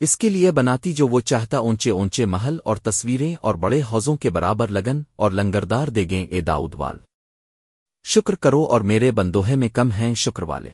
اس کے لیے بناتی جو وہ چاہتا اونچے اونچے محل اور تصویریں اور بڑے حوضوں کے برابر لگن اور لنگردار دے گیں اے داؤد وال۔ شکر کرو اور میرے بندوہے میں کم ہیں شکر والے۔